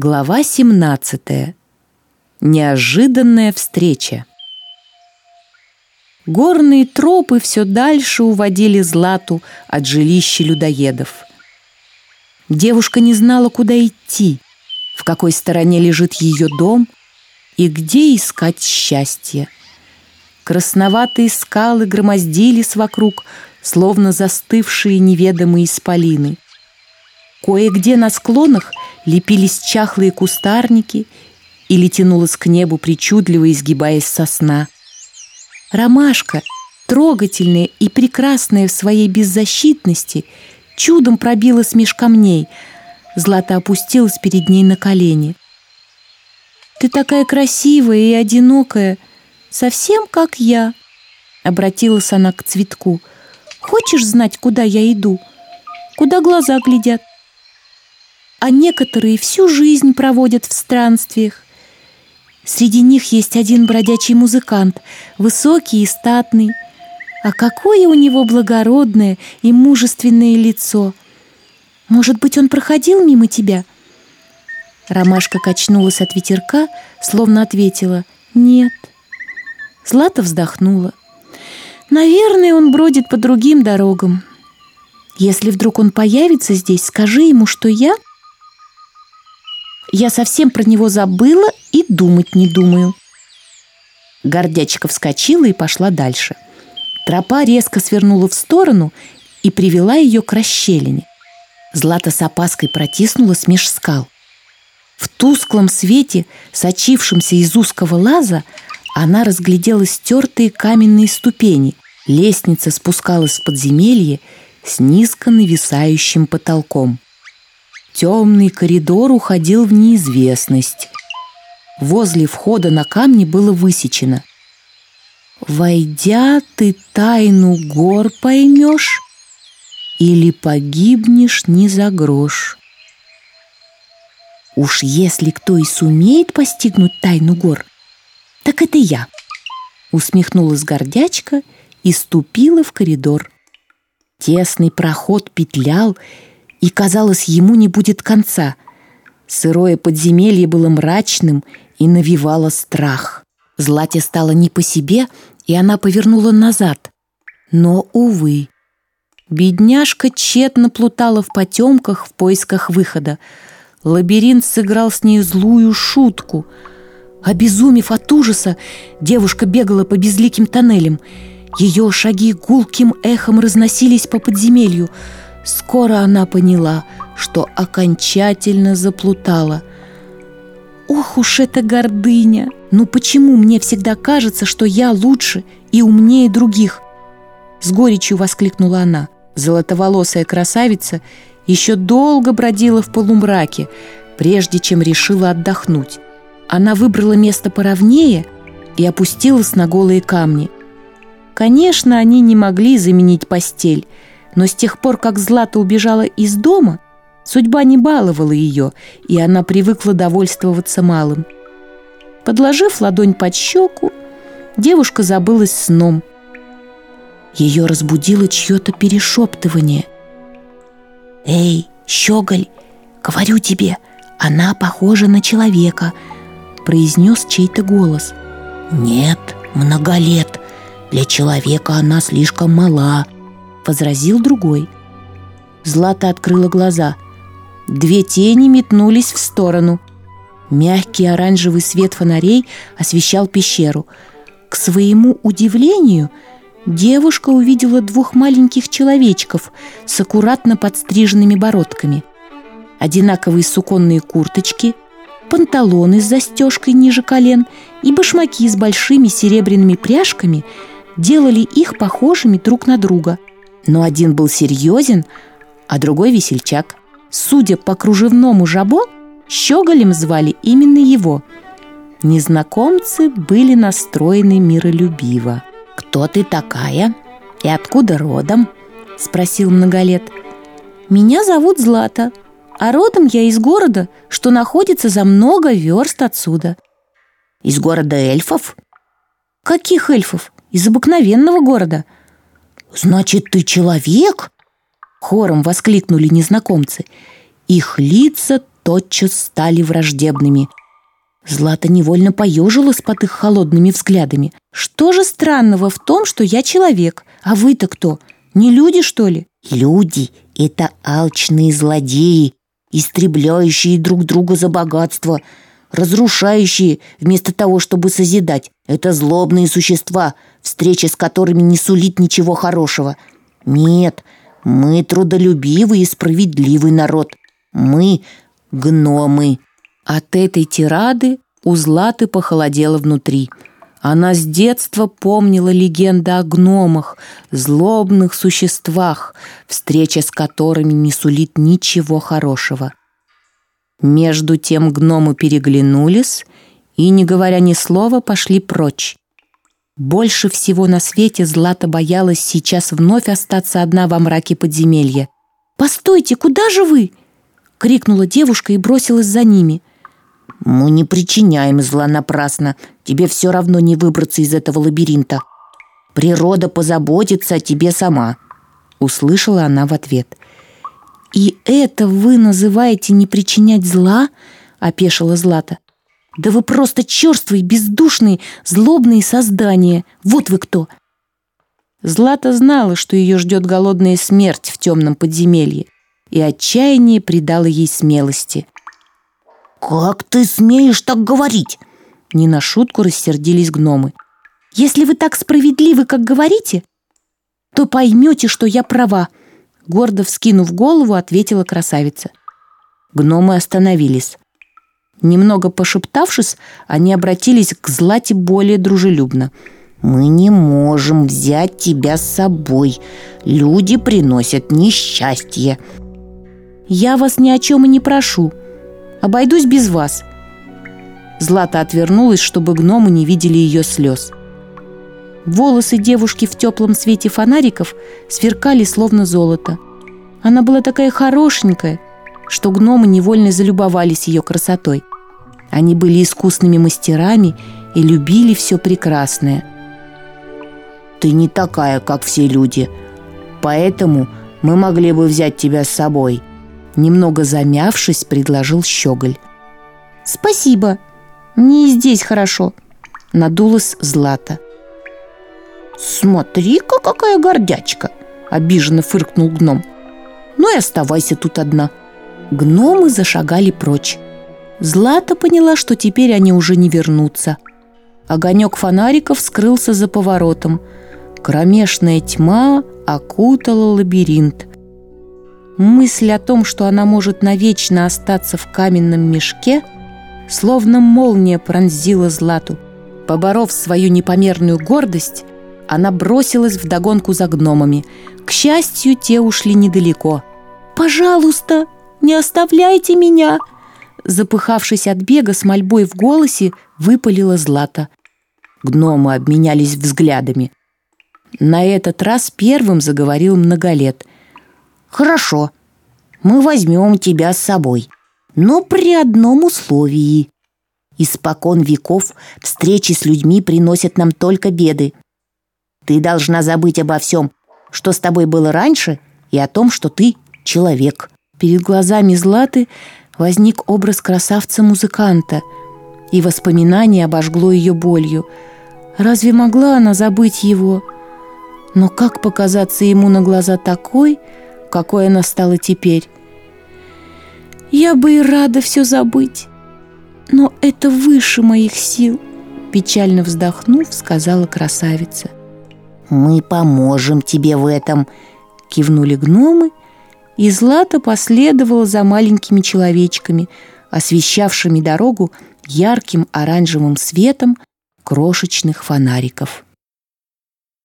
Глава 17. Неожиданная встреча. Горные тропы все дальше уводили Злату от жилища людоедов. Девушка не знала, куда идти, в какой стороне лежит ее дом и где искать счастье. Красноватые скалы громоздились вокруг, словно застывшие неведомые исполины. Кое-где на склонах – лепились чахлые кустарники или тянулась к небу, причудливо изгибаясь сосна. Ромашка, трогательная и прекрасная в своей беззащитности, чудом пробилась меж камней. Злата опустилась перед ней на колени. «Ты такая красивая и одинокая, совсем как я», — обратилась она к цветку. «Хочешь знать, куда я иду? Куда глаза глядят?» А некоторые всю жизнь проводят в странствиях. Среди них есть один бродячий музыкант, высокий и статный. А какое у него благородное и мужественное лицо! Может быть, он проходил мимо тебя?» Ромашка качнулась от ветерка, словно ответила «Нет». Злата вздохнула. «Наверное, он бродит по другим дорогам. Если вдруг он появится здесь, скажи ему, что я я совсем про него забыла и думать не думаю. Гордячка вскочила и пошла дальше. Тропа резко свернула в сторону и привела ее к расщелине. Злата с опаской протиснулась меж скал. В тусклом свете, сочившемся из узкого лаза, она разглядела стертые каменные ступени. Лестница спускалась в подземелье с низко нависающим потолком. Темный коридор уходил в неизвестность. Возле входа на камне было высечено. «Войдя, ты тайну гор поймешь или погибнешь не за грош». Уж если кто и сумеет постигнуть тайну гор, так это я. Усмехнулась гордячка и ступила в коридор. Тесный проход петлял, и, казалось, ему не будет конца. Сырое подземелье было мрачным и навевало страх. Злате стало не по себе, и она повернула назад. Но, увы, бедняжка тщетно плутала в потемках в поисках выхода. Лабиринт сыграл с ней злую шутку. Обезумев от ужаса, девушка бегала по безликим тоннелям. Ее шаги гулким эхом разносились по подземелью – Скоро она поняла, что окончательно заплутала. Ох уж эта гордыня! Ну почему мне всегда кажется, что я лучше и умнее других? С горечью воскликнула она. Золотоволосая красавица еще долго бродила в полумраке, прежде чем решила отдохнуть. Она выбрала место поровнее и опустилась на голые камни. Конечно, они не могли заменить постель – но с тех пор, как Злата убежала из дома, судьба не баловала ее, и она привыкла довольствоваться малым. Подложив ладонь под щеку, девушка забылась сном. Ее разбудило чье-то перешептывание. «Эй, щеголь, говорю тебе, она похожа на человека», произнес чей-то голос. «Нет, много лет. Для человека она слишком мала», возразил другой. Злата открыла глаза. Две тени метнулись в сторону. Мягкий оранжевый свет фонарей освещал пещеру. К своему удивлению, девушка увидела двух маленьких человечков с аккуратно подстриженными бородками. Одинаковые суконные курточки, панталоны с застежкой ниже колен и башмаки с большими серебряными пряжками делали их похожими друг на друга – но один был серьезен, а другой весельчак. Судя по кружевному жабо, щеголем звали именно его. Незнакомцы были настроены миролюбиво. «Кто ты такая? И откуда родом?» – спросил многолет. «Меня зовут Злата, а родом я из города, что находится за много верст отсюда». «Из города эльфов?» «Каких эльфов? Из обыкновенного города», «Значит, ты человек?» Хором воскликнули незнакомцы. Их лица тотчас стали враждебными. Злата невольно поежилась под их холодными взглядами. «Что же странного в том, что я человек? А вы-то кто? Не люди, что ли?» «Люди — это алчные злодеи, истребляющие друг друга за богатство, разрушающие вместо того, чтобы созидать. Это злобные существа, встреча с которыми не сулит ничего хорошего. Нет, мы трудолюбивый и справедливый народ. Мы — гномы». От этой тирады у Златы похолодело внутри. Она с детства помнила легенды о гномах, злобных существах, встреча с которыми не сулит ничего хорошего. Между тем гномы переглянулись и, не говоря ни слова, пошли прочь. Больше всего на свете Злата боялась сейчас вновь остаться одна во мраке подземелья. «Постойте, куда же вы?» — крикнула девушка и бросилась за ними. Мы не причиняем зла напрасно. Тебе все равно не выбраться из этого лабиринта. Природа позаботится о тебе сама. Услышала она в ответ. «И это вы называете не причинять зла?» — опешила Злата. «Да вы просто черствые, бездушные, злобные создания. Вот вы кто!» Злата знала, что ее ждет голодная смерть в темном подземелье, и отчаяние придало ей смелости — «Как ты смеешь так говорить?» Не на шутку рассердились гномы. «Если вы так справедливы, как говорите, то поймете, что я права», гордо вскинув голову, ответила красавица. Гномы остановились. Немного пошептавшись, они обратились к Злате более дружелюбно. «Мы не можем взять тебя с собой. Люди приносят несчастье». «Я вас ни о чем и не прошу», Обойдусь без вас». Злата отвернулась, чтобы гномы не видели ее слез. Волосы девушки в теплом свете фонариков сверкали словно золото. Она была такая хорошенькая, что гномы невольно залюбовались ее красотой. Они были искусными мастерами и любили все прекрасное. «Ты не такая, как все люди, поэтому мы могли бы взять тебя с собой», Немного замявшись, предложил Щеголь. «Спасибо, мне и здесь хорошо», — надулась Злата. «Смотри-ка, какая гордячка!» — обиженно фыркнул гном. «Ну и оставайся тут одна». Гномы зашагали прочь. Злата поняла, что теперь они уже не вернутся. Огонек фонариков скрылся за поворотом. Кромешная тьма окутала лабиринт. Мысль о том, что она может навечно остаться в каменном мешке, словно молния пронзила Злату. Поборов свою непомерную гордость, она бросилась в догонку за гномами. К счастью, те ушли недалеко. «Пожалуйста, не оставляйте меня!» Запыхавшись от бега с мольбой в голосе, выпалила Злата. Гномы обменялись взглядами. На этот раз первым заговорил многолет – Хорошо, мы возьмем тебя с собой, но при одном условии. Испокон веков встречи с людьми приносят нам только беды. Ты должна забыть обо всем, что с тобой было раньше, и о том, что ты человек. Перед глазами Златы возник образ красавца-музыканта, и воспоминание обожгло ее болью. Разве могла она забыть его? Но как показаться ему на глаза такой, какой она стала теперь. Я бы и рада все забыть, но это выше моих сил, печально вздохнув, сказала красавица. Мы поможем тебе в этом, кивнули гномы, и Злата последовала за маленькими человечками, освещавшими дорогу ярким оранжевым светом крошечных фонариков.